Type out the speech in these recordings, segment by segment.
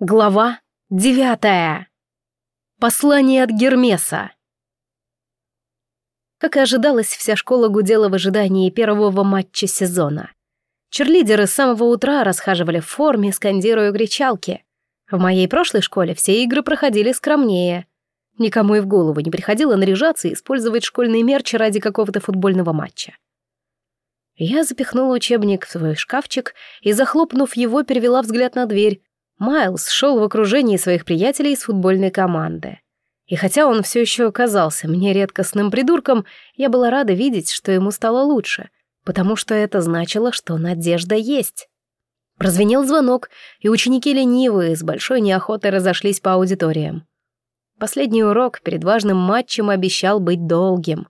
Глава девятая. Послание от Гермеса. Как и ожидалось, вся школа гудела в ожидании первого матча сезона. Черлидеры с самого утра расхаживали в форме, скандируя кричалки. В моей прошлой школе все игры проходили скромнее. Никому и в голову не приходило наряжаться и использовать школьный мерч ради какого-то футбольного матча. Я запихнула учебник в свой шкафчик и, захлопнув его, перевела взгляд на дверь, Майлз шел в окружении своих приятелей из футбольной команды. И хотя он все еще казался мне редкостным придурком, я была рада видеть, что ему стало лучше, потому что это значило, что надежда есть. Прозвенел звонок, и ученики ленивые с большой неохотой разошлись по аудиториям. Последний урок перед важным матчем обещал быть долгим.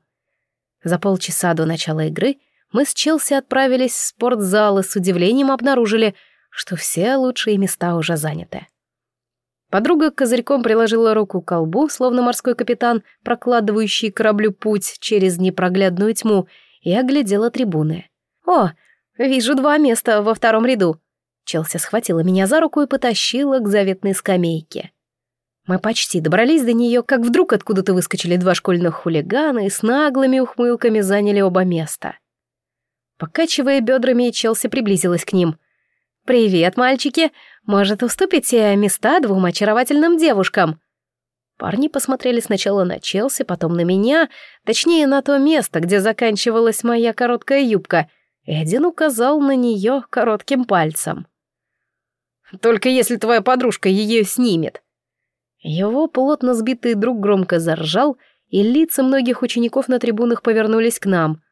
За полчаса до начала игры мы с Челси отправились в спортзал и с удивлением обнаружили — что все лучшие места уже заняты. Подруга козырьком приложила руку к колбу, словно морской капитан, прокладывающий кораблю путь через непроглядную тьму, и оглядела трибуны. «О, вижу два места во втором ряду». Челси схватила меня за руку и потащила к заветной скамейке. Мы почти добрались до нее, как вдруг откуда-то выскочили два школьных хулигана и с наглыми ухмылками заняли оба места. Покачивая бедрами, Челси приблизилась к ним. «Привет, мальчики! Может, уступите места двум очаровательным девушкам?» Парни посмотрели сначала на Челси, потом на меня, точнее, на то место, где заканчивалась моя короткая юбка, и один указал на нее коротким пальцем. «Только если твоя подружка ее снимет». Его плотно сбитый друг громко заржал, и лица многих учеников на трибунах повернулись к нам.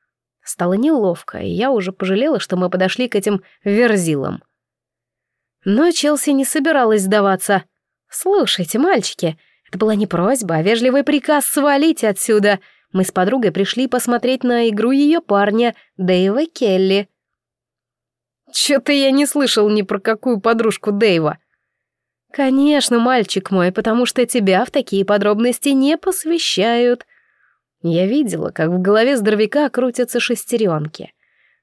Стало неловко, и я уже пожалела, что мы подошли к этим верзилам. Но Челси не собиралась сдаваться. «Слушайте, мальчики, это была не просьба, а вежливый приказ свалить отсюда. Мы с подругой пришли посмотреть на игру ее парня, Дэйва Келли». «Чё-то я не слышал ни про какую подружку Дэйва». «Конечно, мальчик мой, потому что тебя в такие подробности не посвящают». Я видела, как в голове здоровяка крутятся шестеренки.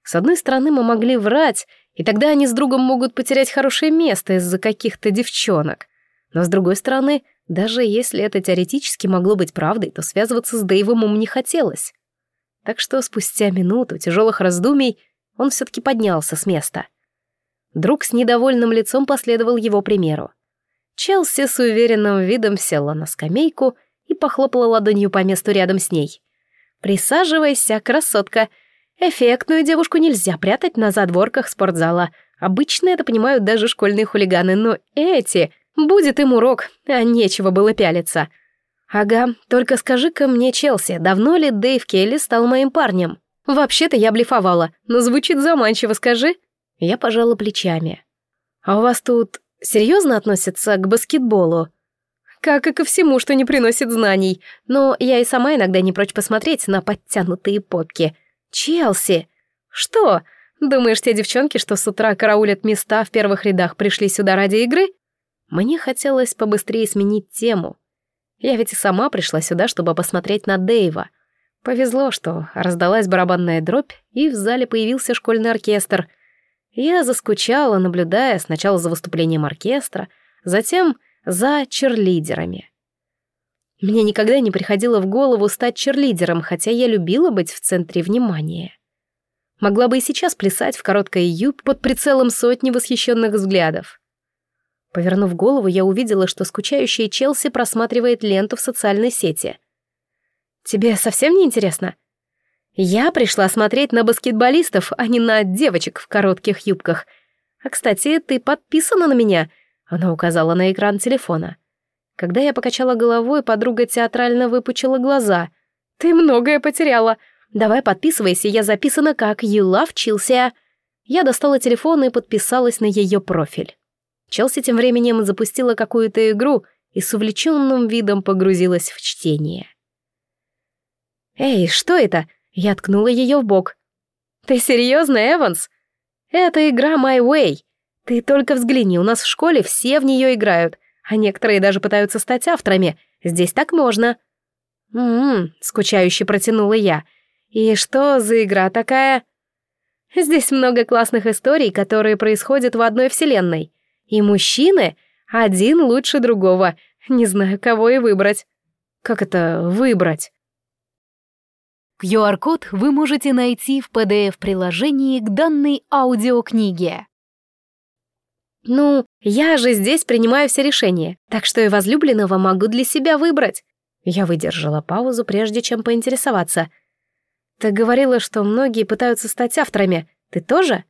С одной стороны, мы могли врать, и тогда они с другом могут потерять хорошее место из-за каких-то девчонок. Но с другой стороны, даже если это теоретически могло быть правдой, то связываться с Дэйвом ему не хотелось. Так что спустя минуту тяжелых раздумий он все-таки поднялся с места. Друг с недовольным лицом последовал его примеру. Челси с уверенным видом села на скамейку и похлопала ладонью по месту рядом с ней. «Присаживайся, красотка. Эффектную девушку нельзя прятать на задворках спортзала. Обычно это понимают даже школьные хулиганы, но эти... Будет им урок, а нечего было пялиться. Ага, только скажи-ка мне, Челси, давно ли Дэйв Келли стал моим парнем? Вообще-то я блефовала, но звучит заманчиво, скажи. Я пожала плечами. А у вас тут серьезно относятся к баскетболу? Как и ко всему, что не приносит знаний. Но я и сама иногда не прочь посмотреть на подтянутые попки — «Челси! Что? Думаешь, те девчонки, что с утра караулят места в первых рядах, пришли сюда ради игры?» Мне хотелось побыстрее сменить тему. Я ведь и сама пришла сюда, чтобы посмотреть на Дэйва. Повезло, что раздалась барабанная дробь, и в зале появился школьный оркестр. Я заскучала, наблюдая сначала за выступлением оркестра, затем за черлидерами. Мне никогда не приходило в голову стать черлидером, хотя я любила быть в центре внимания. Могла бы и сейчас плясать в короткой юб под прицелом сотни восхищенных взглядов. Повернув голову, я увидела, что скучающая Челси просматривает ленту в социальной сети. «Тебе совсем не интересно?» «Я пришла смотреть на баскетболистов, а не на девочек в коротких юбках. А, кстати, ты подписана на меня?» Она указала на экран телефона. Когда я покачала головой, подруга театрально выпучила глаза. «Ты многое потеряла. Давай подписывайся, я записана как «You love Chelsea». Я достала телефон и подписалась на ее профиль. Челси тем временем запустила какую-то игру и с увлеченным видом погрузилась в чтение. «Эй, что это?» Я ткнула ее в бок. «Ты серьезно, Эванс? Это игра My Way. Ты только взгляни, у нас в школе все в нее играют а некоторые даже пытаются стать авторами. Здесь так можно». «М-м-м», скучающе протянула я. «И что за игра такая?» «Здесь много классных историй, которые происходят в одной вселенной. И мужчины, Один лучше другого. Не знаю, кого и выбрать. Как это выбрать? QR-код вы можете найти в PDF-приложении к данной аудиокниге. Ну, я же здесь принимаю все решения, так что и возлюбленного могу для себя выбрать. Я выдержала паузу, прежде чем поинтересоваться. Ты говорила, что многие пытаются стать авторами. Ты тоже?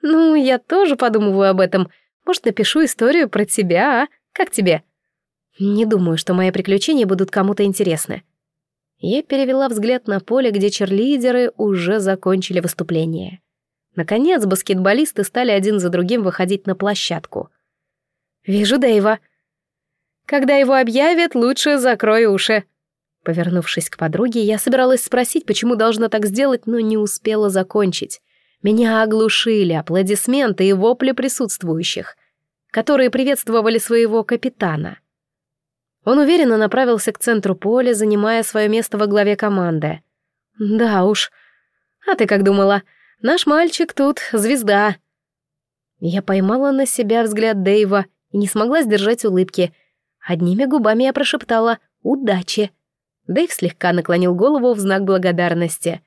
Ну, я тоже подумываю об этом. Может, напишу историю про тебя, а? Как тебе? Не думаю, что мои приключения будут кому-то интересны. Я перевела взгляд на поле, где черлидеры уже закончили выступление. Наконец, баскетболисты стали один за другим выходить на площадку. «Вижу Дэйва», когда его объявят, лучше закрой уши». Повернувшись к подруге, я собиралась спросить, почему должна так сделать, но не успела закончить. Меня оглушили аплодисменты и вопли присутствующих, которые приветствовали своего капитана. Он уверенно направился к центру поля, занимая свое место во главе команды. «Да уж. А ты как думала? Наш мальчик тут звезда». Я поймала на себя взгляд Дэйва и не смогла сдержать улыбки — Одними губами я прошептала «Удачи!». Дэйв слегка наклонил голову в знак благодарности.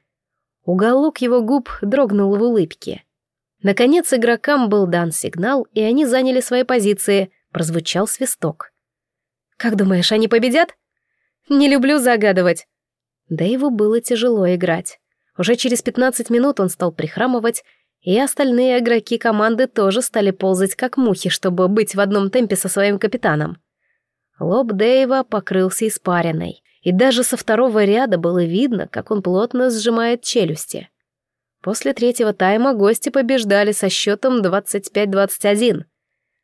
Уголок его губ дрогнул в улыбке. Наконец игрокам был дан сигнал, и они заняли свои позиции. Прозвучал свисток. «Как думаешь, они победят?» «Не люблю загадывать». Дэйву было тяжело играть. Уже через 15 минут он стал прихрамывать, и остальные игроки команды тоже стали ползать как мухи, чтобы быть в одном темпе со своим капитаном. Лоб Дэйва покрылся испариной, и даже со второго ряда было видно, как он плотно сжимает челюсти. После третьего тайма гости побеждали со счетом 25-21.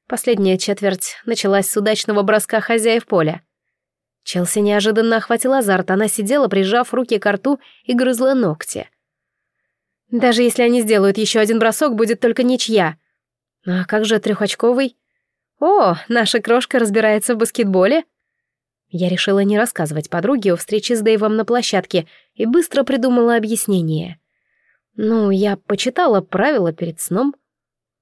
Последняя четверть началась с удачного броска хозяев поля. Челси неожиданно охватил азарт, она сидела, прижав руки к рту и грызла ногти. Даже если они сделают еще один бросок, будет только ничья. А как же трехочковый? «О, наша крошка разбирается в баскетболе?» Я решила не рассказывать подруге о встрече с Дэйвом на площадке и быстро придумала объяснение. «Ну, я почитала правила перед сном.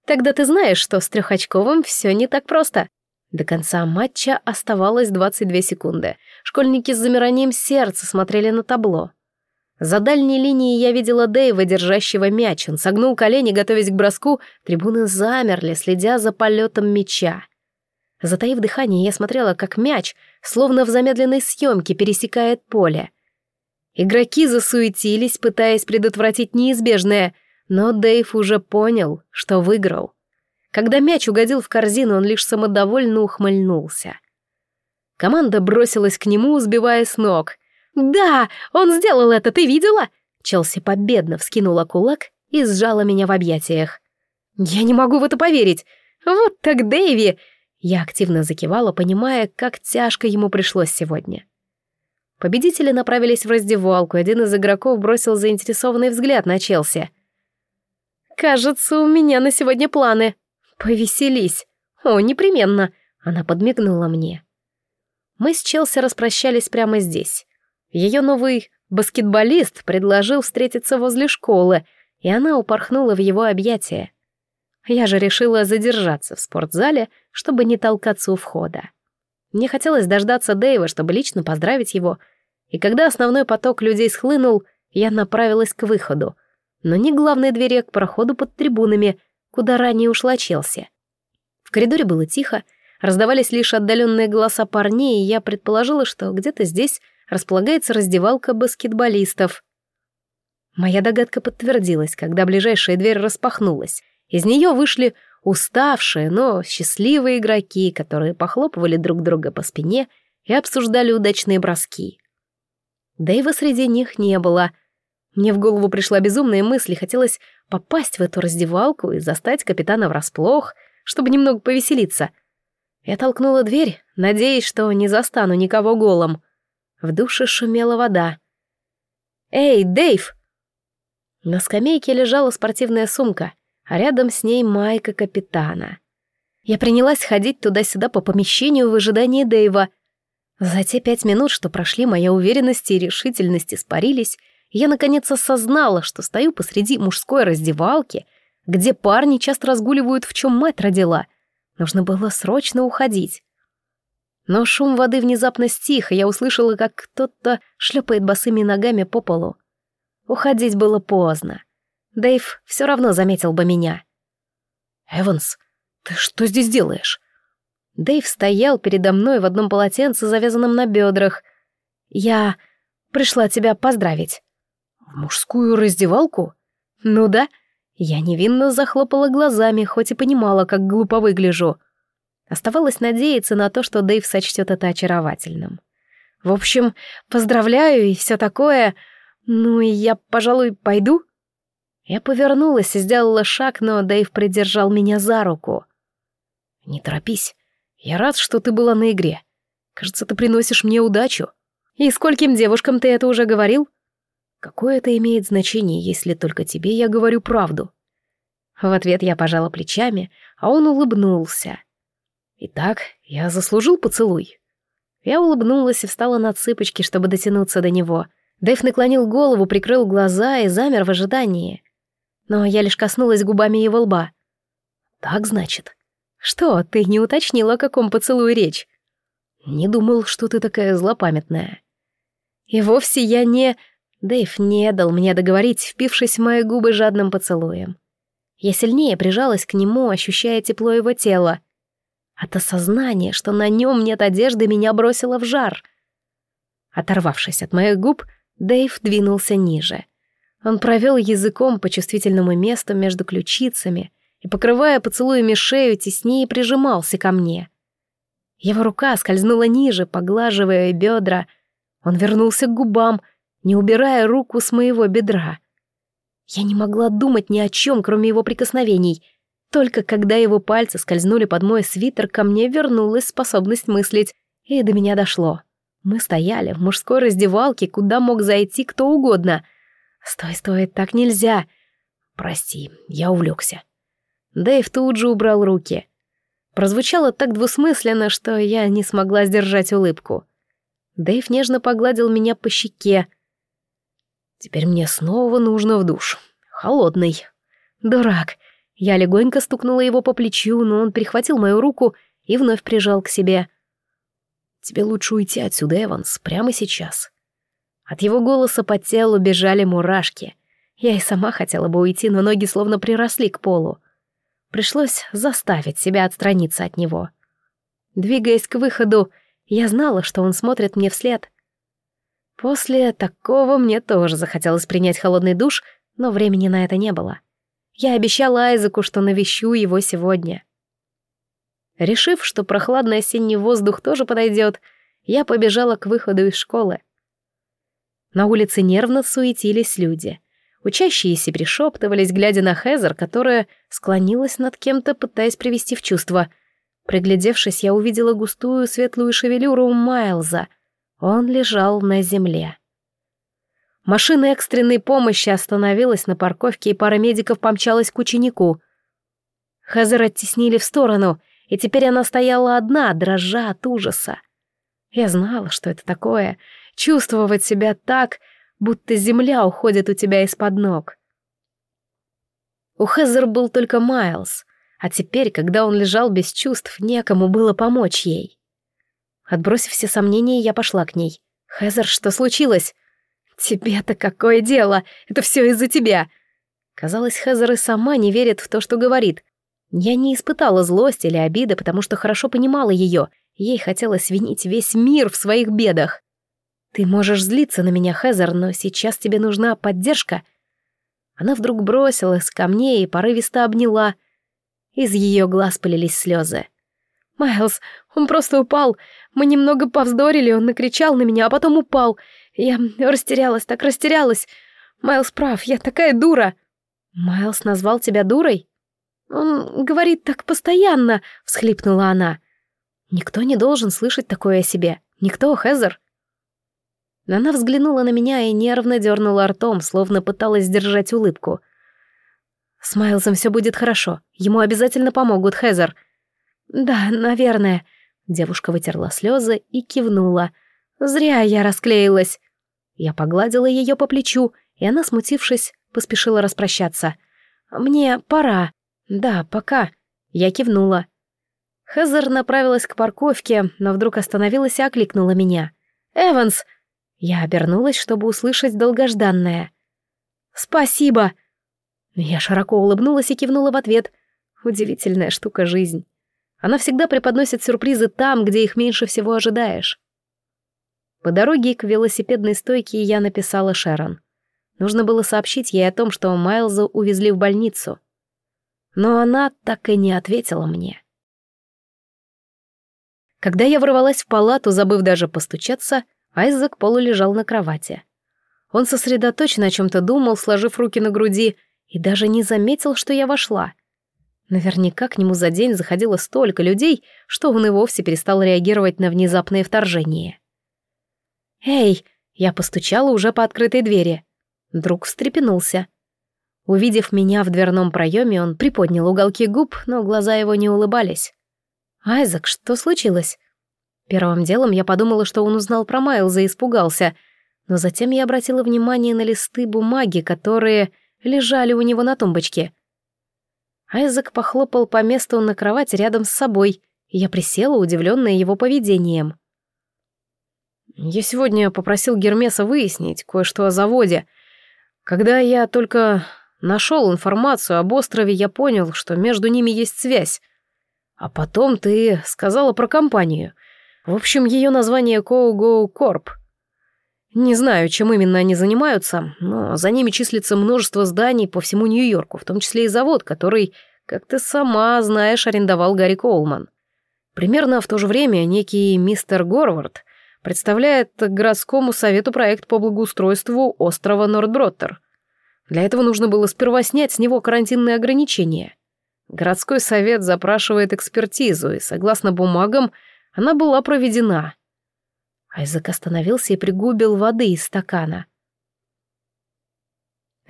Тогда ты знаешь, что с трехочковым все не так просто». До конца матча оставалось 22 секунды. Школьники с замиранием сердца смотрели на табло. За дальней линией я видела Дэйва, держащего мяч. Он согнул колени, готовясь к броску. Трибуны замерли, следя за полетом мяча. Затаив дыхание, я смотрела, как мяч, словно в замедленной съемке, пересекает поле. Игроки засуетились, пытаясь предотвратить неизбежное, но Дэйв уже понял, что выиграл. Когда мяч угодил в корзину, он лишь самодовольно ухмыльнулся. Команда бросилась к нему, сбивая с ног. «Да, он сделал это, ты видела?» Челси победно вскинула кулак и сжала меня в объятиях. «Я не могу в это поверить! Вот так Дэйви! Я активно закивала, понимая, как тяжко ему пришлось сегодня. Победители направились в раздевалку, один из игроков бросил заинтересованный взгляд на Челси. «Кажется, у меня на сегодня планы. Повеселись. О, непременно!» Она подмигнула мне. Мы с Челси распрощались прямо здесь. Ее новый баскетболист предложил встретиться возле школы, и она упорхнула в его объятия. Я же решила задержаться в спортзале, чтобы не толкаться у входа. Мне хотелось дождаться Дэйва, чтобы лично поздравить его, и когда основной поток людей схлынул, я направилась к выходу, но не главной двери, а к проходу под трибунами, куда ранее ушла Челси. В коридоре было тихо, раздавались лишь отдаленные голоса парней, и я предположила, что где-то здесь располагается раздевалка баскетболистов. Моя догадка подтвердилась, когда ближайшая дверь распахнулась, из нее вышли уставшие, но счастливые игроки, которые похлопывали друг друга по спине и обсуждали удачные броски. Дэйва среди них не было. Мне в голову пришла безумная мысль, хотелось попасть в эту раздевалку и застать капитана врасплох, чтобы немного повеселиться. Я толкнула дверь, надеясь, что не застану никого голым. В душе шумела вода. «Эй, Дэйв!» На скамейке лежала спортивная сумка а рядом с ней майка капитана. Я принялась ходить туда-сюда по помещению в ожидании Дэйва. За те пять минут, что прошли, моя уверенность и решительность испарились, и я наконец осознала, что стою посреди мужской раздевалки, где парни часто разгуливают, в чем мать родила. Нужно было срочно уходить. Но шум воды внезапно стих, и я услышала, как кто-то шлепает босыми ногами по полу. Уходить было поздно. Дэйв все равно заметил бы меня. «Эванс, ты что здесь делаешь?» Дэйв стоял передо мной в одном полотенце, завязанном на бедрах. «Я пришла тебя поздравить». «В мужскую раздевалку?» «Ну да». Я невинно захлопала глазами, хоть и понимала, как глупо выгляжу. Оставалось надеяться на то, что Дэйв сочтет это очаровательным. В общем, поздравляю и все такое. Ну и я, пожалуй, пойду. Я повернулась и сделала шаг, но Дэйв придержал меня за руку. «Не торопись. Я рад, что ты была на игре. Кажется, ты приносишь мне удачу». «И скольким девушкам ты это уже говорил?» «Какое это имеет значение, если только тебе я говорю правду?» В ответ я пожала плечами, а он улыбнулся. «Итак, я заслужил поцелуй». Я улыбнулась и встала на цыпочки, чтобы дотянуться до него. Дэйв наклонил голову, прикрыл глаза и замер в ожидании но я лишь коснулась губами его лба. «Так, значит?» «Что, ты не уточнила, о каком поцелуе речь?» «Не думал, что ты такая злопамятная». «И вовсе я не...» Дэйв не дал мне договорить, впившись в мои губы жадным поцелуем. Я сильнее прижалась к нему, ощущая тепло его тела. От осознания, что на нем нет одежды, меня бросило в жар. Оторвавшись от моих губ, Дэйв двинулся ниже. Он провел языком по чувствительному месту между ключицами и, покрывая поцелуями шею, теснее прижимался ко мне. Его рука скользнула ниже, поглаживая бедра. Он вернулся к губам, не убирая руку с моего бедра. Я не могла думать ни о чем, кроме его прикосновений. Только когда его пальцы скользнули под мой свитер, ко мне вернулась способность мыслить, и до меня дошло. Мы стояли в мужской раздевалке, куда мог зайти кто угодно — «Стой, стой, так нельзя!» «Прости, я увлекся». Дэйв тут же убрал руки. Прозвучало так двусмысленно, что я не смогла сдержать улыбку. Дэйв нежно погладил меня по щеке. «Теперь мне снова нужно в душ. Холодный». «Дурак!» Я легонько стукнула его по плечу, но он перехватил мою руку и вновь прижал к себе. «Тебе лучше уйти отсюда, Эванс, прямо сейчас. От его голоса по телу бежали мурашки. Я и сама хотела бы уйти, но ноги словно приросли к полу. Пришлось заставить себя отстраниться от него. Двигаясь к выходу, я знала, что он смотрит мне вслед. После такого мне тоже захотелось принять холодный душ, но времени на это не было. Я обещала Айзеку, что навещу его сегодня. Решив, что прохладный осенний воздух тоже подойдет, я побежала к выходу из школы. На улице нервно суетились люди. Учащиеся пришептывались, глядя на Хезер, которая склонилась над кем-то, пытаясь привести в чувство. Приглядевшись, я увидела густую светлую шевелюру Майлза. Он лежал на земле. Машина экстренной помощи остановилась на парковке, и пара медиков помчалась к ученику. Хезер оттеснили в сторону, и теперь она стояла одна, дрожа от ужаса. Я знала, что это такое, чувствовать себя так, будто земля уходит у тебя из-под ног. У Хезер был только Майлз, а теперь, когда он лежал без чувств, некому было помочь ей. Отбросив все сомнения, я пошла к ней. «Хезер, что случилось?» «Тебе-то какое дело? Это все из-за тебя!» Казалось, Хезер и сама не верит в то, что говорит. Я не испытала злости или обиды, потому что хорошо понимала ее. Ей хотелось винить весь мир в своих бедах. «Ты можешь злиться на меня, Хезер, но сейчас тебе нужна поддержка». Она вдруг бросилась ко мне и порывисто обняла. Из ее глаз полились слезы. «Майлз, он просто упал. Мы немного повздорили, он накричал на меня, а потом упал. Я растерялась, так растерялась. Майлз прав, я такая дура». «Майлз назвал тебя дурой?» «Он говорит так постоянно», — всхлипнула она. «Никто не должен слышать такое о себе. Никто, Хезер». Она взглянула на меня и нервно дернула ртом, словно пыталась сдержать улыбку. «С Майлзом все будет хорошо. Ему обязательно помогут, Хезер». «Да, наверное». Девушка вытерла слезы и кивнула. «Зря я расклеилась». Я погладила ее по плечу, и она, смутившись, поспешила распрощаться. «Мне пора». «Да, пока». Я кивнула. Хезер направилась к парковке, но вдруг остановилась и окликнула меня. «Эванс!» Я обернулась, чтобы услышать долгожданное. «Спасибо!» Я широко улыбнулась и кивнула в ответ. Удивительная штука жизнь. Она всегда преподносит сюрпризы там, где их меньше всего ожидаешь. По дороге к велосипедной стойке я написала Шерон. Нужно было сообщить ей о том, что Майлза увезли в больницу. Но она так и не ответила мне. Когда я ворвалась в палату, забыв даже постучаться, Айзек полулежал на кровати. Он сосредоточенно о чем-то думал, сложив руки на груди, и даже не заметил, что я вошла. Наверняка к нему за день заходило столько людей, что он и вовсе перестал реагировать на внезапное вторжение. «Эй!» — я постучала уже по открытой двери. Друг встрепенулся. Увидев меня в дверном проеме, он приподнял уголки губ, но глаза его не улыбались. «Айзек, что случилось?» Первым делом я подумала, что он узнал про Майлза и испугался, но затем я обратила внимание на листы бумаги, которые лежали у него на тумбочке. Айзек похлопал по месту на кровати рядом с собой, и я присела, удивленная его поведением. «Я сегодня попросил Гермеса выяснить кое-что о заводе. Когда я только нашел информацию об острове, я понял, что между ними есть связь. А потом ты сказала про компанию. В общем, ее название Go Corp. Не знаю, чем именно они занимаются, но за ними числится множество зданий по всему Нью-Йорку, в том числе и завод, который, как ты сама знаешь, арендовал Гарри Коулман. Примерно в то же время некий мистер Горвард представляет городскому совету проект по благоустройству острова Нордброттер. Для этого нужно было сперва снять с него карантинные ограничения. Городской совет запрашивает экспертизу, и, согласно бумагам, она была проведена. Айзек остановился и пригубил воды из стакана.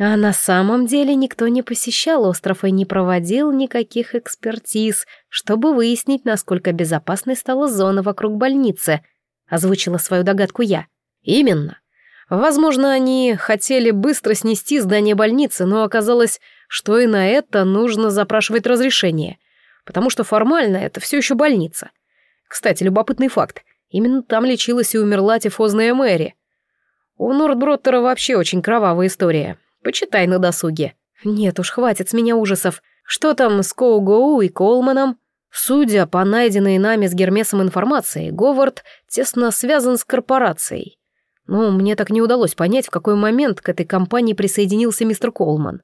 А на самом деле никто не посещал остров и не проводил никаких экспертиз, чтобы выяснить, насколько безопасной стала зона вокруг больницы, озвучила свою догадку я. Именно. Возможно, они хотели быстро снести здание больницы, но оказалось, что и на это нужно запрашивать разрешение, потому что формально это все еще больница. Кстати, любопытный факт. Именно там лечилась и умерла тифозная Мэри. У Нордброттера вообще очень кровавая история. Почитай на досуге. Нет уж, хватит с меня ужасов. Что там с Коу-Гоу и Колманом? Судя по найденной нами с Гермесом информации, Говард тесно связан с корпорацией. Но мне так не удалось понять, в какой момент к этой компании присоединился мистер Колман.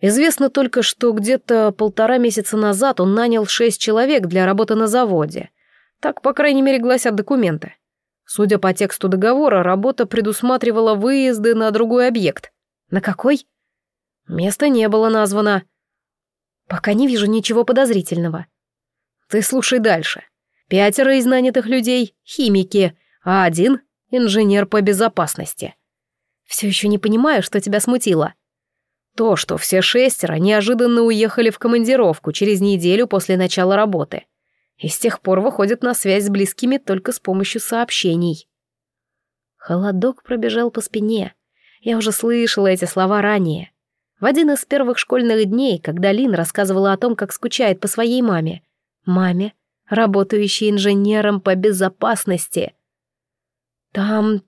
Известно только, что где-то полтора месяца назад он нанял шесть человек для работы на заводе. Так, по крайней мере, гласят документы. Судя по тексту договора, работа предусматривала выезды на другой объект. На какой? Место не было названо. Пока не вижу ничего подозрительного. Ты слушай дальше. Пятеро из нанятых людей — химики, а один инженер по безопасности. Все еще не понимаю, что тебя смутило. То, что все шестеро неожиданно уехали в командировку через неделю после начала работы. И с тех пор выходят на связь с близкими только с помощью сообщений. Холодок пробежал по спине. Я уже слышала эти слова ранее. В один из первых школьных дней, когда Лин рассказывала о том, как скучает по своей маме. Маме, работающей инженером по безопасности — «Там...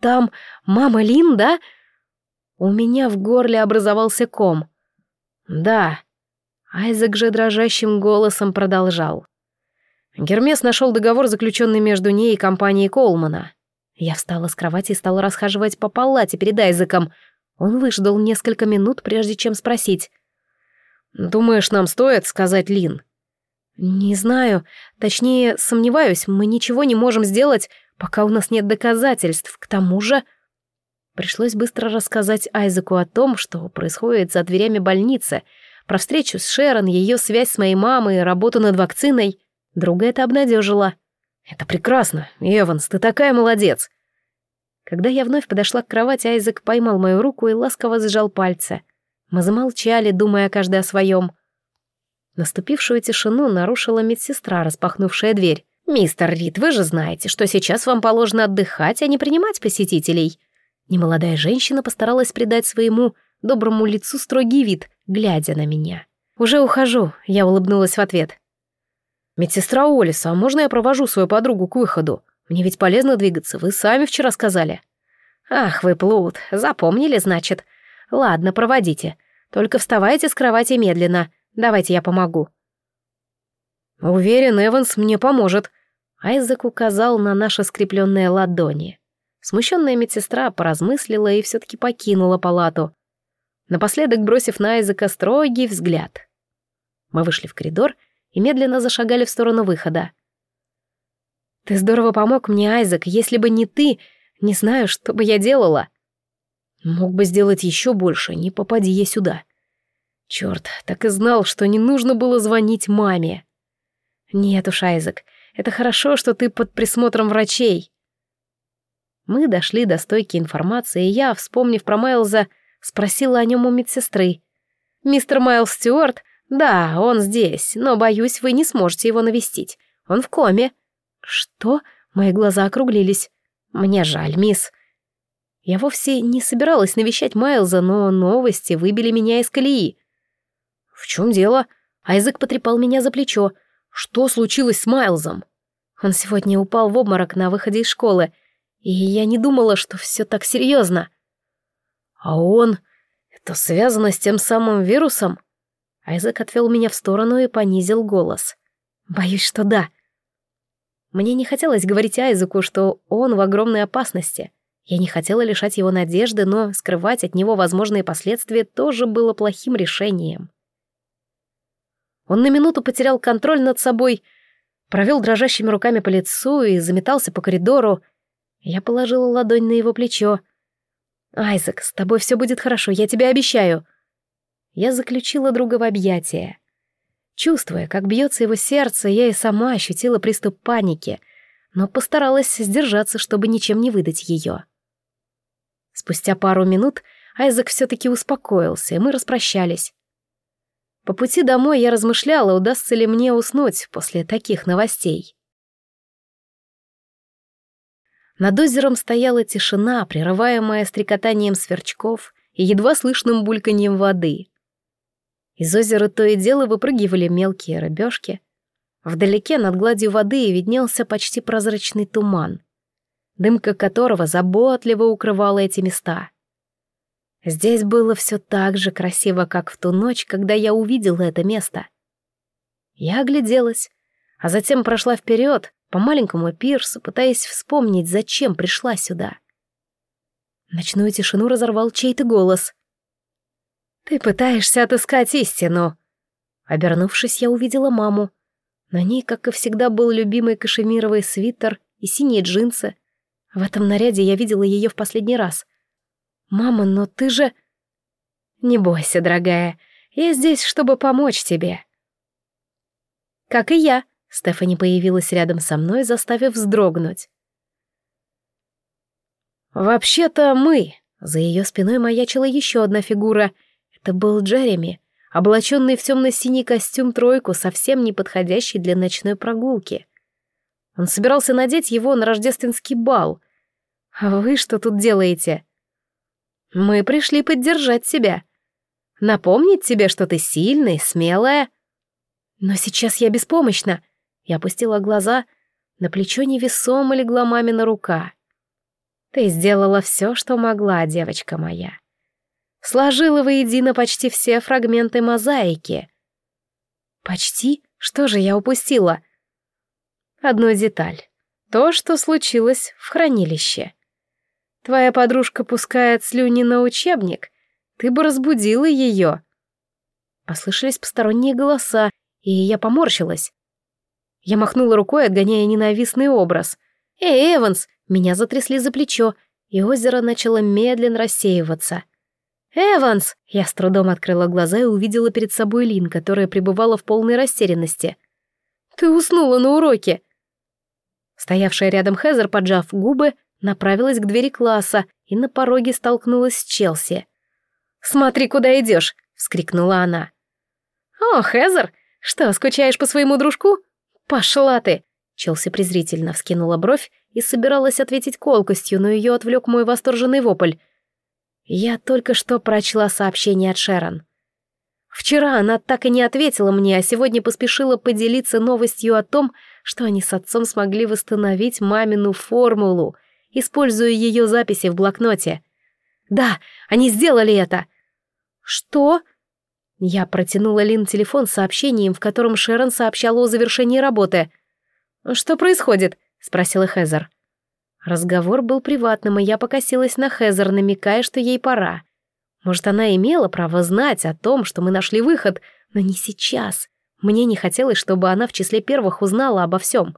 там... мама Лин, да?» У меня в горле образовался ком. «Да». Айзек же дрожащим голосом продолжал. Гермес нашел договор, заключенный между ней и компанией Колмана. Я встала с кровати и стала расхаживать по палате перед Айзеком. Он выждал несколько минут, прежде чем спросить. «Думаешь, нам стоит сказать Лин?» «Не знаю. Точнее, сомневаюсь, мы ничего не можем сделать, пока у нас нет доказательств. К тому же... Пришлось быстро рассказать Айзеку о том, что происходит за дверями больницы, про встречу с Шерон, ее связь с моей мамой, работу над вакциной. Друга это обнадежила. «Это прекрасно, Эванс, ты такая молодец!» Когда я вновь подошла к кровати, Айзек поймал мою руку и ласково сжал пальцы. Мы замолчали, думая каждый о своем. Наступившую тишину нарушила медсестра, распахнувшая дверь. «Мистер Рид, вы же знаете, что сейчас вам положено отдыхать, а не принимать посетителей». Немолодая женщина постаралась придать своему доброму лицу строгий вид, глядя на меня. «Уже ухожу», — я улыбнулась в ответ. «Медсестра Олиса, а можно я провожу свою подругу к выходу? Мне ведь полезно двигаться, вы сами вчера сказали». «Ах, вы плут, запомнили, значит. Ладно, проводите. Только вставайте с кровати медленно. Давайте я помогу». «Уверен, Эванс мне поможет», Айзек указал на наши скрепленные ладони. Смущенная медсестра поразмыслила и все-таки покинула палату, напоследок бросив на Айзека строгий взгляд. Мы вышли в коридор и медленно зашагали в сторону выхода. «Ты здорово помог мне, Айзек, если бы не ты, не знаю, что бы я делала». «Мог бы сделать еще больше, не попади я сюда». Черт, так и знал, что не нужно было звонить маме. «Нет уж, Айзек, это хорошо, что ты под присмотром врачей». Мы дошли до стойки информации, и я, вспомнив про Майлза, спросила о нем у медсестры. «Мистер Майлз Стюарт? Да, он здесь, но, боюсь, вы не сможете его навестить. Он в коме». «Что?» Мои глаза округлились. «Мне жаль, мисс». Я вовсе не собиралась навещать Майлза, но новости выбили меня из колеи. «В чем дело?» Айзек потрепал меня за плечо. «Что случилось с Майлзом?» Он сегодня упал в обморок на выходе из школы, и я не думала, что все так серьезно. А он... Это связано с тем самым вирусом? Айзек отвел меня в сторону и понизил голос. Боюсь, что да. Мне не хотелось говорить Айзеку, что он в огромной опасности. Я не хотела лишать его надежды, но скрывать от него возможные последствия тоже было плохим решением. Он на минуту потерял контроль над собой — провел дрожащими руками по лицу и заметался по коридору. Я положила ладонь на его плечо. «Айзек, с тобой все будет хорошо, я тебе обещаю». Я заключила друга в объятия. Чувствуя, как бьется его сердце, я и сама ощутила приступ паники, но постаралась сдержаться, чтобы ничем не выдать ее. Спустя пару минут Айзек все-таки успокоился, и мы распрощались. По пути домой я размышляла, удастся ли мне уснуть после таких новостей. Над озером стояла тишина, прерываемая стрекотанием сверчков и едва слышным бульканьем воды. Из озера то и дело выпрыгивали мелкие рыбешки. Вдалеке над гладью воды виднелся почти прозрачный туман, дымка которого заботливо укрывала эти места — Здесь было все так же красиво, как в ту ночь, когда я увидела это место. Я огляделась, а затем прошла вперед по маленькому пирсу, пытаясь вспомнить, зачем пришла сюда. Ночную тишину разорвал чей-то голос. «Ты пытаешься отыскать истину!» Обернувшись, я увидела маму. На ней, как и всегда, был любимый кашемировый свитер и синие джинсы. В этом наряде я видела ее в последний раз — «Мама, но ты же...» «Не бойся, дорогая, я здесь, чтобы помочь тебе». «Как и я», — Стефани появилась рядом со мной, заставив вздрогнуть. «Вообще-то мы...» За ее спиной маячила еще одна фигура. Это был Джереми, облаченный в темно-синий костюм тройку, совсем не подходящий для ночной прогулки. Он собирался надеть его на рождественский бал. «А вы что тут делаете?» Мы пришли поддержать тебя. Напомнить тебе, что ты сильная, смелая. Но сейчас я беспомощна. Я опустила глаза. На плечо невесомо легла мамина рука. Ты сделала все, что могла, девочка моя. Сложила воедино почти все фрагменты мозаики. Почти? Что же я упустила? Одну деталь. То, что случилось в хранилище. Твоя подружка пускает слюни на учебник. Ты бы разбудила ее. Послышались посторонние голоса, и я поморщилась. Я махнула рукой, отгоняя ненавистный образ. «Эй, Эванс!» Меня затрясли за плечо, и озеро начало медленно рассеиваться. «Эванс!» Я с трудом открыла глаза и увидела перед собой Лин, которая пребывала в полной растерянности. «Ты уснула на уроке!» Стоявшая рядом Хезер, поджав губы, направилась к двери класса и на пороге столкнулась с Челси. «Смотри, куда идешь!» — вскрикнула она. «О, Хезер, что, скучаешь по своему дружку? Пошла ты!» Челси презрительно вскинула бровь и собиралась ответить колкостью, но ее отвлек мой восторженный вопль. Я только что прочла сообщение от Шерон. Вчера она так и не ответила мне, а сегодня поспешила поделиться новостью о том, что они с отцом смогли восстановить мамину формулу, используя ее записи в блокноте. «Да, они сделали это!» «Что?» Я протянула Лин телефон с сообщением, в котором Шерон сообщала о завершении работы. «Что происходит?» — спросила Хезер. Разговор был приватным, и я покосилась на Хезер, намекая, что ей пора. Может, она имела право знать о том, что мы нашли выход, но не сейчас. Мне не хотелось, чтобы она в числе первых узнала обо всем.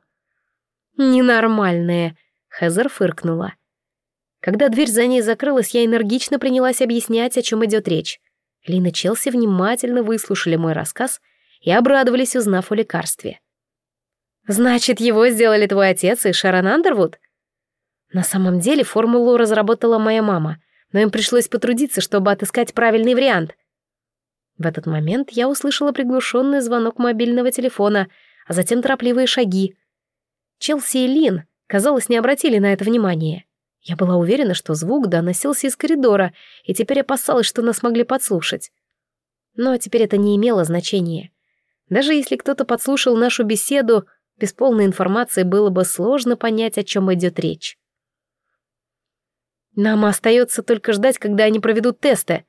«Ненормальная», — Хезер фыркнула. Когда дверь за ней закрылась, я энергично принялась объяснять, о чем идет речь. Лина Челси внимательно выслушали мой рассказ и обрадовались, узнав о лекарстве. «Значит, его сделали твой отец и Шарон Андервуд?» На самом деле формулу разработала моя мама — но им пришлось потрудиться, чтобы отыскать правильный вариант. В этот момент я услышала приглушенный звонок мобильного телефона, а затем торопливые шаги. Челси и Лин, казалось, не обратили на это внимания. Я была уверена, что звук доносился из коридора, и теперь опасалась, что нас могли подслушать. Но теперь это не имело значения. Даже если кто-то подслушал нашу беседу, без полной информации было бы сложно понять, о чем идет речь. Нам остается только ждать, когда они проведут тесты.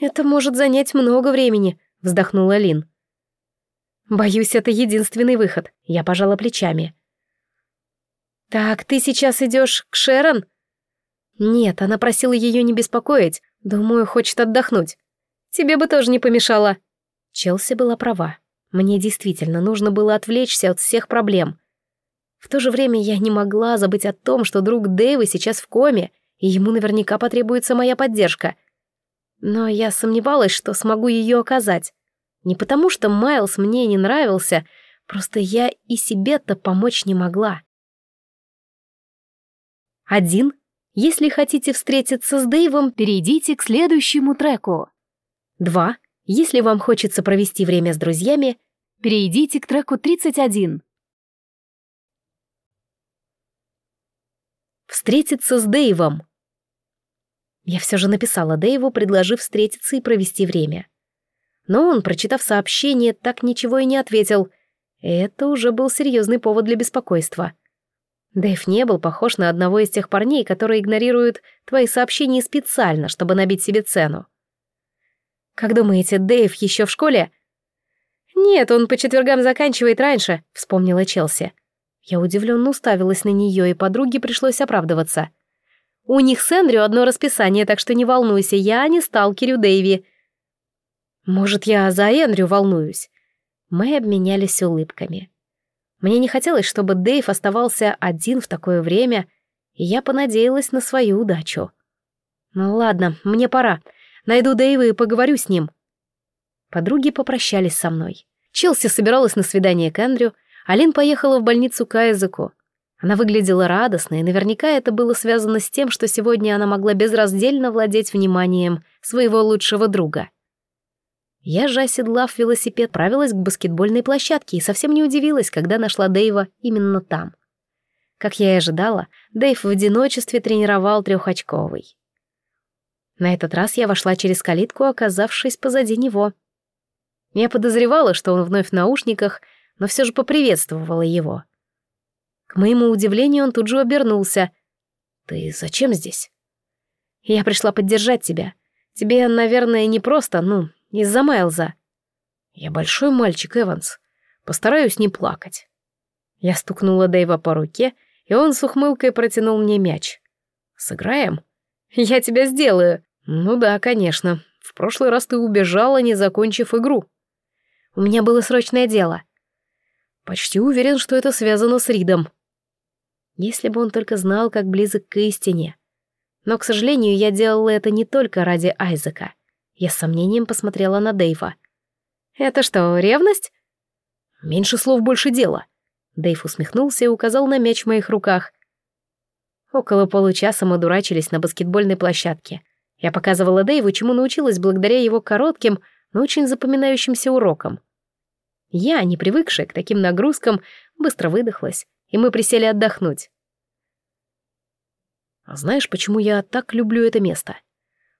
Это может занять много времени, вздохнула Лин. Боюсь, это единственный выход. Я пожала плечами. Так, ты сейчас идешь к Шерон? Нет, она просила ее не беспокоить. Думаю, хочет отдохнуть. Тебе бы тоже не помешало. Челси была права. Мне действительно нужно было отвлечься от всех проблем. В то же время я не могла забыть о том, что друг Дэйва сейчас в коме, и ему наверняка потребуется моя поддержка. Но я сомневалась, что смогу ее оказать. Не потому, что Майлз мне не нравился, просто я и себе-то помочь не могла. Один. Если хотите встретиться с Дэйвом, перейдите к следующему треку. Два. Если вам хочется провести время с друзьями, перейдите к треку 31. Встретиться с Дэйвом. Я все же написала Дэйву, предложив встретиться и провести время. Но он, прочитав сообщение, так ничего и не ответил. Это уже был серьезный повод для беспокойства. Дэйв не был похож на одного из тех парней, которые игнорируют твои сообщения специально, чтобы набить себе цену. «Как думаете, Дэйв еще в школе?» «Нет, он по четвергам заканчивает раньше», — вспомнила Челси. Я удивленно уставилась на нее, и подруге пришлось оправдываться. «У них с Эндрю одно расписание, так что не волнуйся, я не сталкерю Дэйви». «Может, я за Эндрю волнуюсь?» Мы обменялись улыбками. Мне не хотелось, чтобы Дэйв оставался один в такое время, и я понадеялась на свою удачу. «Ну ладно, мне пора. Найду Дэйва и поговорю с ним». Подруги попрощались со мной. Челси собиралась на свидание к Эндрю, Алин поехала в больницу к Айзеку. Она выглядела радостной, и наверняка это было связано с тем, что сегодня она могла безраздельно владеть вниманием своего лучшего друга. Я же, оседлав велосипед, правилась к баскетбольной площадке и совсем не удивилась, когда нашла Дэйва именно там. Как я и ожидала, Дэйв в одиночестве тренировал трехочковый. На этот раз я вошла через калитку, оказавшись позади него. Я подозревала, что он вновь в наушниках — но все же поприветствовала его. Моему удивлению, он тут же обернулся. «Ты зачем здесь?» «Я пришла поддержать тебя. Тебе, наверное, не просто, ну, из-за Майлза». «Я большой мальчик, Эванс. Постараюсь не плакать». Я стукнула Дэйва по руке, и он с ухмылкой протянул мне мяч. «Сыграем?» «Я тебя сделаю». «Ну да, конечно. В прошлый раз ты убежала, не закончив игру». «У меня было срочное дело. Почти уверен, что это связано с Ридом. Если бы он только знал, как близок к истине. Но, к сожалению, я делала это не только ради Айзека. Я с сомнением посмотрела на Дэйва. «Это что, ревность?» «Меньше слов, больше дела». Дэйв усмехнулся и указал на мяч в моих руках. Около получаса мы дурачились на баскетбольной площадке. Я показывала Дэйву, чему научилась благодаря его коротким, но очень запоминающимся урокам. Я, не привыкшая к таким нагрузкам, быстро выдохлась, и мы присели отдохнуть. А знаешь, почему я так люблю это место?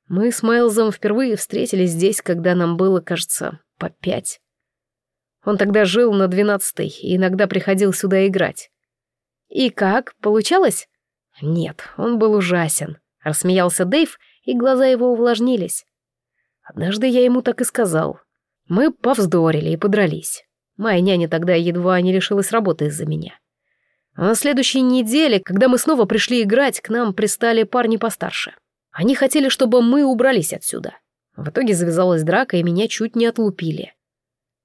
Мы с Майлзом впервые встретились здесь, когда нам было, кажется, по пять. Он тогда жил на двенадцатой и иногда приходил сюда играть. «И как, получалось?» «Нет, он был ужасен», — рассмеялся Дэйв, и глаза его увлажнились. Однажды я ему так и сказал. Мы повздорили и подрались. Моя няня тогда едва не лишилась работы из-за меня. А на следующей неделе, когда мы снова пришли играть, к нам пристали парни постарше. Они хотели, чтобы мы убрались отсюда. В итоге завязалась драка, и меня чуть не отлупили.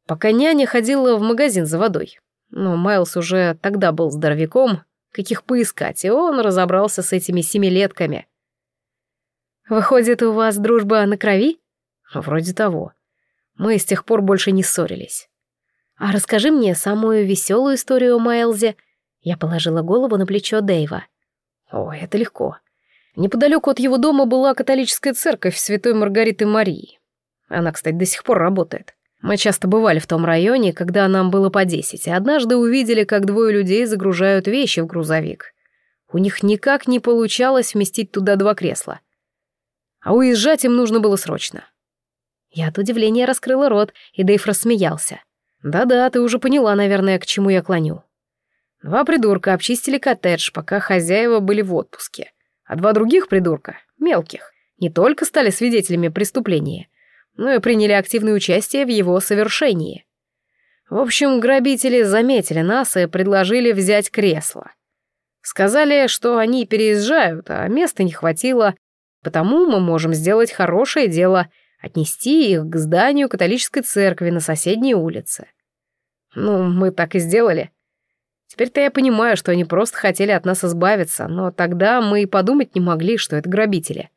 Пока няня ходила в магазин за водой. Но Майлз уже тогда был здоровяком, каких поискать, и он разобрался с этими семилетками. «Выходит, у вас дружба на крови?» «Вроде того. Мы с тех пор больше не ссорились». «А расскажи мне самую веселую историю о Майлзе», я положила голову на плечо Дэйва. «О, это легко. Неподалеку от его дома была католическая церковь Святой Маргариты Марии. Она, кстати, до сих пор работает. Мы часто бывали в том районе, когда нам было по десять, и однажды увидели, как двое людей загружают вещи в грузовик. У них никак не получалось вместить туда два кресла. А уезжать им нужно было срочно. Я от удивления раскрыла рот, и Дэйв рассмеялся. «Да-да, ты уже поняла, наверное, к чему я клоню. Два придурка обчистили коттедж, пока хозяева были в отпуске. А два других придурка, мелких, не только стали свидетелями преступления, но и приняли активное участие в его совершении. В общем, грабители заметили нас и предложили взять кресло. Сказали, что они переезжают, а места не хватило, потому мы можем сделать хорошее дело — отнести их к зданию католической церкви на соседней улице. Ну, мы так и сделали. Теперь-то я понимаю, что они просто хотели от нас избавиться, но тогда мы и подумать не могли, что это грабители.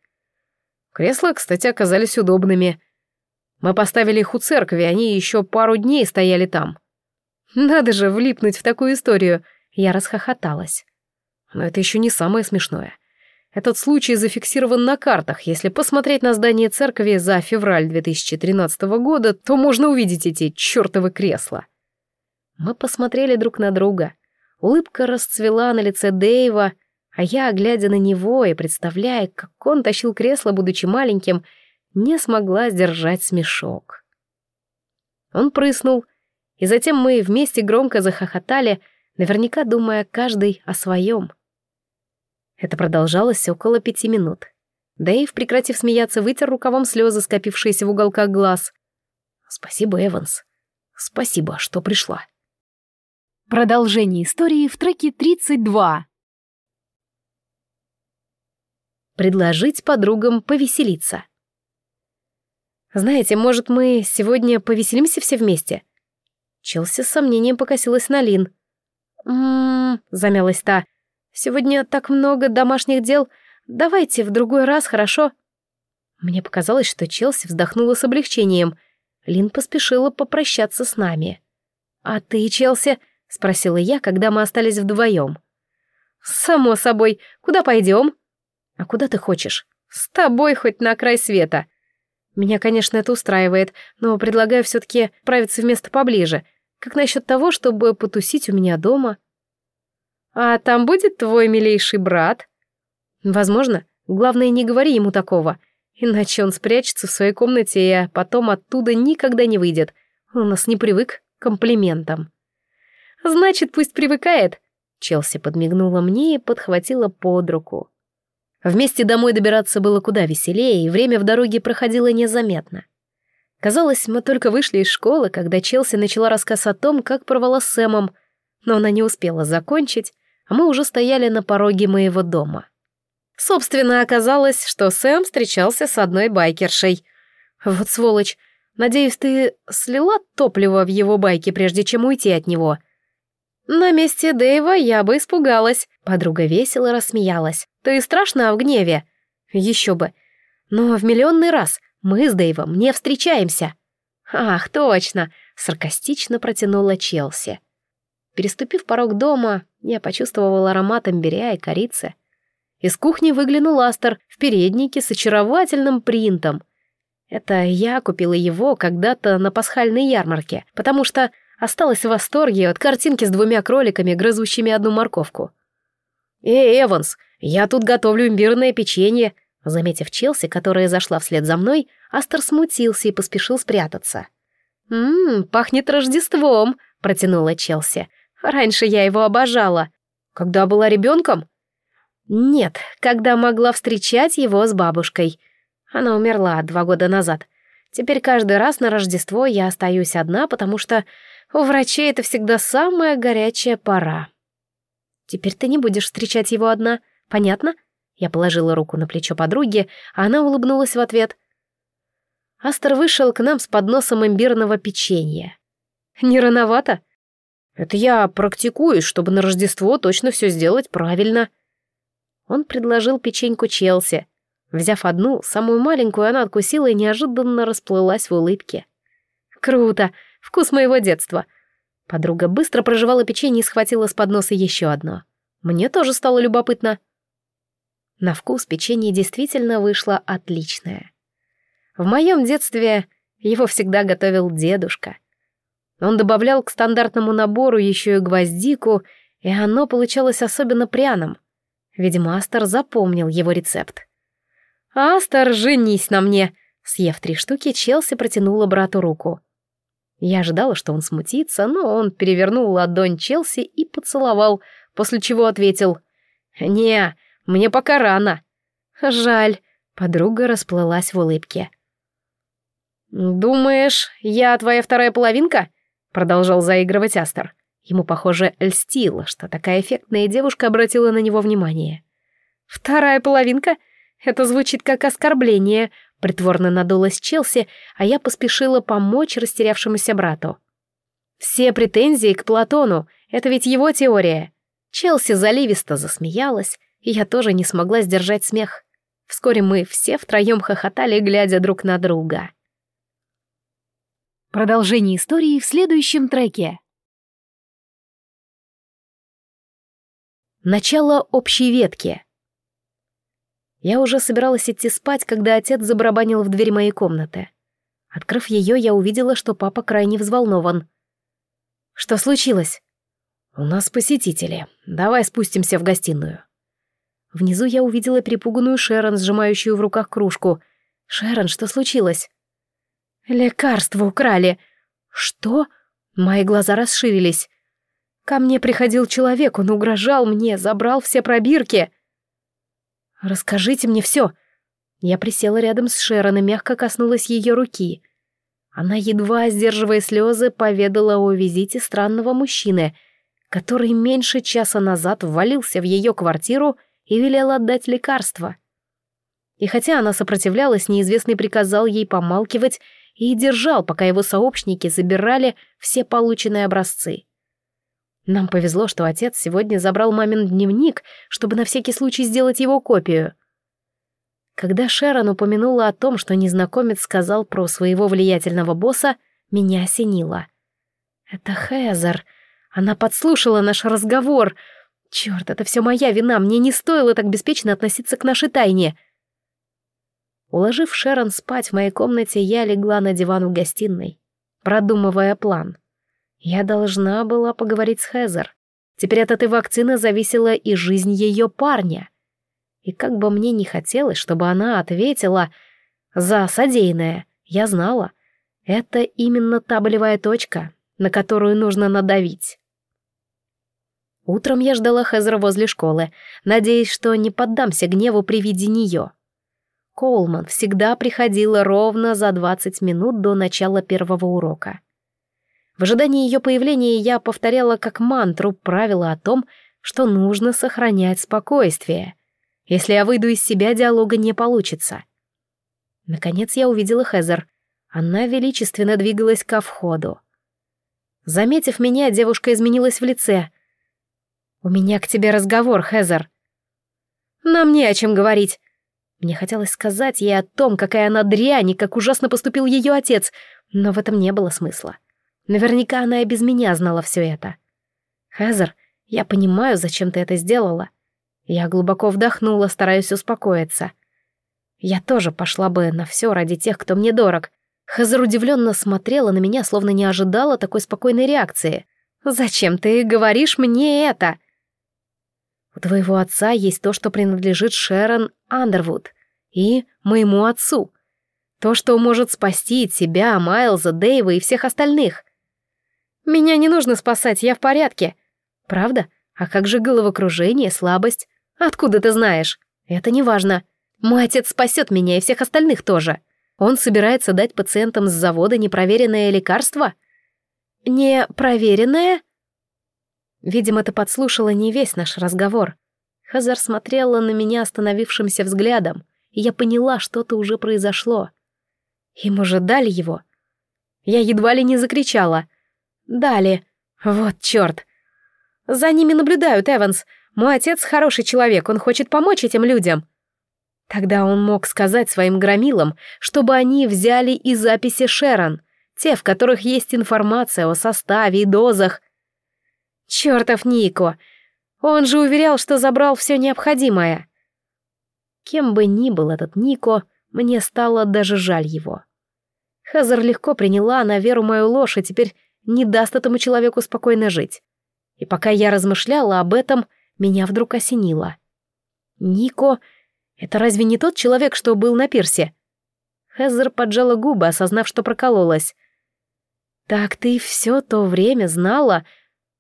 Кресла, кстати, оказались удобными. Мы поставили их у церкви, они еще пару дней стояли там. Надо же влипнуть в такую историю. Я расхохоталась. Но это еще не самое смешное. Этот случай зафиксирован на картах. Если посмотреть на здание церкви за февраль 2013 года, то можно увидеть эти чертовы кресла. Мы посмотрели друг на друга. Улыбка расцвела на лице Дэйва, а я, глядя на него и представляя, как он тащил кресло, будучи маленьким, не смогла сдержать смешок. Он прыснул, и затем мы вместе громко захохотали, наверняка думая каждый о своем. Это продолжалось около пяти минут. Дэйв, прекратив смеяться, вытер рукавом слезы, скопившиеся в уголках глаз. «Спасибо, Эванс. Спасибо, что пришла». Продолжение истории в треке 32. Предложить подругам повеселиться. «Знаете, может, мы сегодня повеселимся все вместе?» Челси с сомнением покосилась на Лин. «М-м-м», замялась та. «Сегодня так много домашних дел. Давайте в другой раз, хорошо?» Мне показалось, что Челси вздохнула с облегчением. Лин поспешила попрощаться с нами. «А ты, Челси, — спросила я, когда мы остались вдвоем. «Само собой. Куда пойдем?» «А куда ты хочешь?» «С тобой хоть на край света». Меня, конечно, это устраивает, но предлагаю все-таки правиться в место поближе. Как насчет того, чтобы потусить у меня дома? А там будет твой милейший брат? Возможно. Главное, не говори ему такого. Иначе он спрячется в своей комнате, и потом оттуда никогда не выйдет. Он нас не привык к комплиментам. Значит, пусть привыкает. Челси подмигнула мне и подхватила под руку. Вместе домой добираться было куда веселее, и время в дороге проходило незаметно. Казалось, мы только вышли из школы, когда Челси начала рассказ о том, как порвала с Сэмом, но она не успела закончить, а мы уже стояли на пороге моего дома. Собственно, оказалось, что Сэм встречался с одной байкершей. Вот сволочь, надеюсь, ты слила топливо в его байке, прежде чем уйти от него — на месте Дэйва я бы испугалась. Подруга весело рассмеялась. Ты страшна в гневе? Еще бы. Но в миллионный раз мы с Дэйвом не встречаемся. Ах, точно, саркастично протянула Челси. Переступив порог дома, я почувствовала аромат имбиря и корицы. Из кухни выглянул Астер в переднике с очаровательным принтом. Это я купила его когда-то на пасхальной ярмарке, потому что осталась в восторге от картинки с двумя кроликами, грызущими одну морковку. «Эй, Эванс, я тут готовлю имбирное печенье», Заметив Челси, которая зашла вслед за мной, Астер смутился и поспешил спрятаться. «Ммм, пахнет Рождеством», — протянула Челси. «Раньше я его обожала. Когда была ребенком?» «Нет, когда могла встречать его с бабушкой. Она умерла два года назад. Теперь каждый раз на Рождество я остаюсь одна, потому что у врачей это всегда самая горячая пора. Теперь ты не будешь встречать его одна, понятно? Я положила руку на плечо подруги, а она улыбнулась в ответ. Астер вышел к нам с подносом имбирного печенья. Не рановато? Это я практикуюсь, чтобы на Рождество точно все сделать правильно. Он предложил печеньку Челси. Взяв одну, самую маленькую, она откусила и неожиданно расплылась в улыбке. «Круто! Вкус моего детства!» Подруга быстро проживала печенье и схватила с подноса еще одно. Мне тоже стало любопытно. На вкус печенье действительно вышло отличное. В моем детстве его всегда готовил дедушка. Он добавлял к стандартному набору еще и гвоздику, и оно получалось особенно пряным. Видимо, Астер запомнил его рецепт. «Астер, женись на мне!» Съев три штуки, Челси протянула брату руку. Я ожидала, что он смутится, но он перевернул ладонь Челси и поцеловал, после чего ответил «Не, мне пока рано». «Жаль», — подруга расплылась в улыбке. «Думаешь, я твоя вторая половинка?» — продолжал заигрывать Астер. Ему, похоже, льстило, что такая эффектная девушка обратила на него внимание. «Вторая половинка? Это звучит как оскорбление», — притворно надулась Челси, а я поспешила помочь растерявшемуся брату. «Все претензии к Платону — это ведь его теория». Челси заливисто засмеялась, и я тоже не смогла сдержать смех. Вскоре мы все втроем хохотали, глядя друг на друга. Продолжение истории в следующем треке. Начало общей ветки. Я уже собиралась идти спать, когда отец забарабанил в дверь моей комнаты. Открыв ее, я увидела, что папа крайне взволнован. «Что случилось?» «У нас посетители. Давай спустимся в гостиную». Внизу я увидела перепуганную Шерон, сжимающую в руках кружку. «Шерон, что случилось?» «Лекарство украли». «Что?» Мои глаза расширились. «Ко мне приходил человек, он угрожал мне, забрал все пробирки». «Расскажите мне все». Я присела рядом с Шерон и мягко коснулась ее руки. Она, едва сдерживая слезы, поведала о визите странного мужчины, который меньше часа назад ввалился в ее квартиру и велел отдать лекарства. И хотя она сопротивлялась, неизвестный приказал ей помалкивать и держал, пока его сообщники забирали все полученные образцы. Нам повезло, что отец сегодня забрал мамин дневник, чтобы на всякий случай сделать его копию. Когда Шерон упомянула о том, что незнакомец сказал про своего влиятельного босса, меня осенило. «Это Хезер. Она подслушала наш разговор. Черт, это все моя вина, мне не стоило так беспечно относиться к нашей тайне». Уложив Шерон спать в моей комнате, я легла на диван в гостиной, продумывая план. Я должна была поговорить с Хезер. Теперь от этой вакцины зависела и жизнь ее парня. И как бы мне не хотелось, чтобы она ответила за содеянное, я знала, это именно та болевая точка, на которую нужно надавить. Утром я ждала Хезера возле школы, надеясь, что не поддамся гневу при виде нее. Коулман всегда приходила ровно за 20 минут до начала первого урока. В ожидании ее появления я повторяла как мантру правила о том, что нужно сохранять спокойствие. Если я выйду из себя, диалога не получится. Наконец я увидела Хезер. Она величественно двигалась ко входу. Заметив меня, девушка изменилась в лице. «У меня к тебе разговор, Хезер». «Нам не о чем говорить». Мне хотелось сказать ей о том, какая она дрянь и как ужасно поступил ее отец, но в этом не было смысла. Наверняка она и без меня знала все это. Хезер, я понимаю, зачем ты это сделала. Я глубоко вдохнула, стараясь успокоиться. Я тоже пошла бы на все ради тех, кто мне дорог. Хезер удивленно смотрела на меня, словно не ожидала такой спокойной реакции. «Зачем ты говоришь мне это?» «У твоего отца есть то, что принадлежит Шерон Андервуд. И моему отцу. То, что может спасти тебя, Майлза, Дэйва и всех остальных. Меня не нужно спасать, я в порядке. Правда? А как же головокружение, слабость? Откуда ты знаешь? Это не важно. Мой отец спасет меня и всех остальных тоже. Он собирается дать пациентам с завода непроверенное лекарство? Непроверенное? Видимо, ты подслушала не весь наш разговор. Хазар смотрела на меня остановившимся взглядом, и я поняла, что-то уже произошло. Им уже дали его. Я едва ли не закричала. Дали. Вот чёрт. За ними наблюдают, Эванс. Мой отец хороший человек, он хочет помочь этим людям. Тогда он мог сказать своим громилам, чтобы они взяли и записи Шерон, те, в которых есть информация о составе и дозах. Чёртов Нико! Он же уверял, что забрал все необходимое. Кем бы ни был этот Нико, мне стало даже жаль его. Хазар легко приняла на веру мою ложь и теперь не даст этому человеку спокойно жить. И пока я размышляла об этом, меня вдруг осенило. Нико — это разве не тот человек, что был на пирсе? Хезер поджала губы, осознав, что прокололась. «Так ты все то время знала,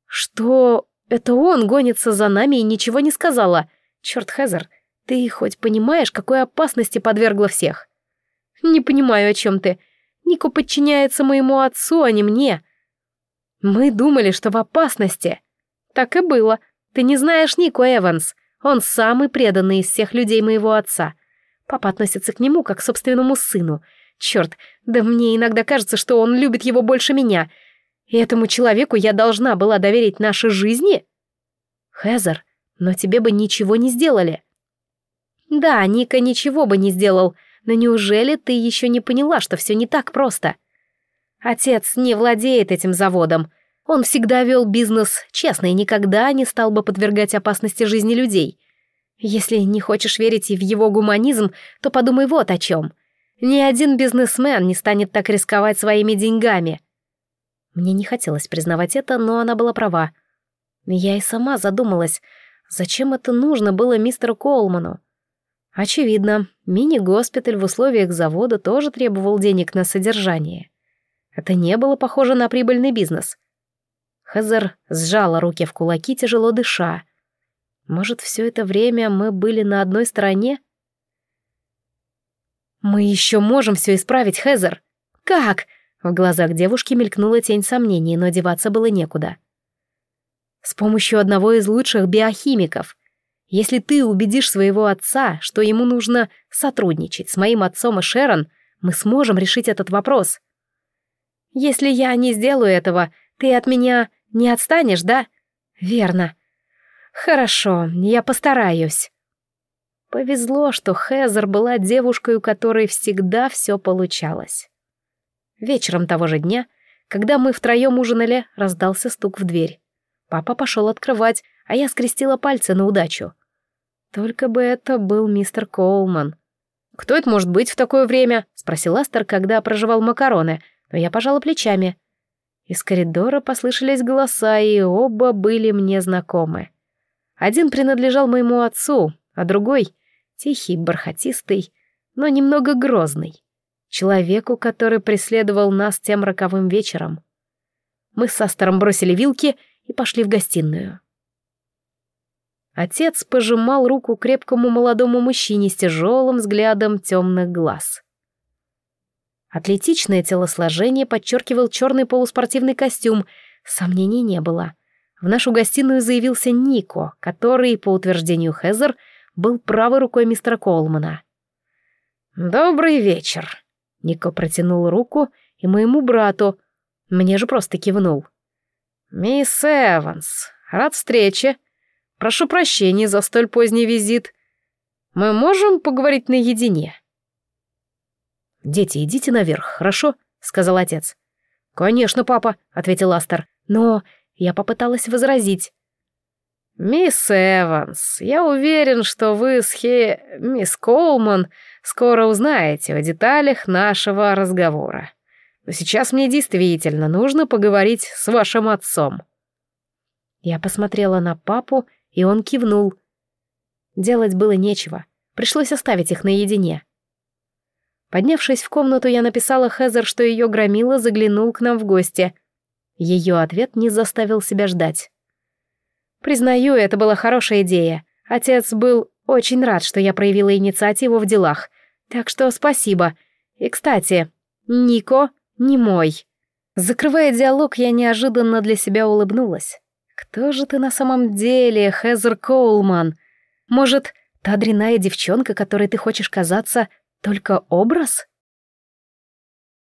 что это он гонится за нами и ничего не сказала. Черт, Хезер, ты хоть понимаешь, какой опасности подвергла всех?» «Не понимаю, о чем ты. Нико подчиняется моему отцу, а не мне. Мы думали, что в опасности. Так и было. Ты не знаешь Нико Эванс. Он самый преданный из всех людей моего отца. Папа относится к нему как к собственному сыну. Черт, да мне иногда кажется, что он любит его больше меня. И этому человеку я должна была доверить наши жизни? Хезер, но тебе бы ничего не сделали. Да, Ника ничего бы не сделал, но неужели ты еще не поняла, что все не так просто? Отец не владеет этим заводом. Он всегда вел бизнес честно и никогда не стал бы подвергать опасности жизни людей. Если не хочешь верить и в его гуманизм, то подумай вот о чем. Ни один бизнесмен не станет так рисковать своими деньгами. Мне не хотелось признавать это, но она была права. Я и сама задумалась, зачем это нужно было мистеру Колману. Очевидно, мини-госпиталь в условиях завода тоже требовал денег на содержание. Это не было похоже на прибыльный бизнес. Хазар сжала руки в кулаки, тяжело дыша. Может, все это время мы были на одной стороне? «Мы еще можем все исправить, Хезер!» «Как?» В глазах девушки мелькнула тень сомнений, но деваться было некуда. «С помощью одного из лучших биохимиков. Если ты убедишь своего отца, что ему нужно сотрудничать с моим отцом и Шерон, мы сможем решить этот вопрос. Если я не сделаю этого, ты от меня не отстанешь, да? Верно. Хорошо, я постараюсь. Повезло, что Хезер была девушкой, у которой всегда все получалось. Вечером того же дня, когда мы втроем ужинали, раздался стук в дверь. Папа пошел открывать, а я скрестила пальцы на удачу. Только бы это был мистер Коулман. «Кто это может быть в такое время?» — спросил Астер, когда проживал макароны, но я пожала плечами. Из коридора послышались голоса, и оба были мне знакомы. Один принадлежал моему отцу, а другой — тихий, бархатистый, но немного грозный. Человеку, который преследовал нас тем роковым вечером. Мы с Астером бросили вилки и пошли в гостиную. Отец пожимал руку крепкому молодому мужчине с тяжелым взглядом темных глаз. Атлетичное телосложение подчеркивал черный полуспортивный костюм, сомнений не было. В нашу гостиную заявился Нико, который, по утверждению Хезер, был правой рукой мистера Колмана. «Добрый вечер», — Нико протянул руку и моему брату, мне же просто кивнул. «Мисс Эванс, рад встрече», Прошу прощения за столь поздний визит. Мы можем поговорить наедине?» «Дети, идите наверх, хорошо?» — сказал отец. «Конечно, папа», — ответил Астер. «Но я попыталась возразить». «Мисс Эванс, я уверен, что вы с Хе... мисс Коулман скоро узнаете о деталях нашего разговора. Но сейчас мне действительно нужно поговорить с вашим отцом». Я посмотрела на папу и он кивнул. Делать было нечего. Пришлось оставить их наедине. Поднявшись в комнату, я написала Хезер, что ее громила заглянул к нам в гости. Ее ответ не заставил себя ждать. Признаю, это была хорошая идея. Отец был очень рад, что я проявила инициативу в делах. Так что спасибо. И, кстати, Нико не мой. Закрывая диалог, я неожиданно для себя улыбнулась. Кто же ты на самом деле, Хезер Коулман? Может, та дрянная девчонка, которой ты хочешь казаться, только образ?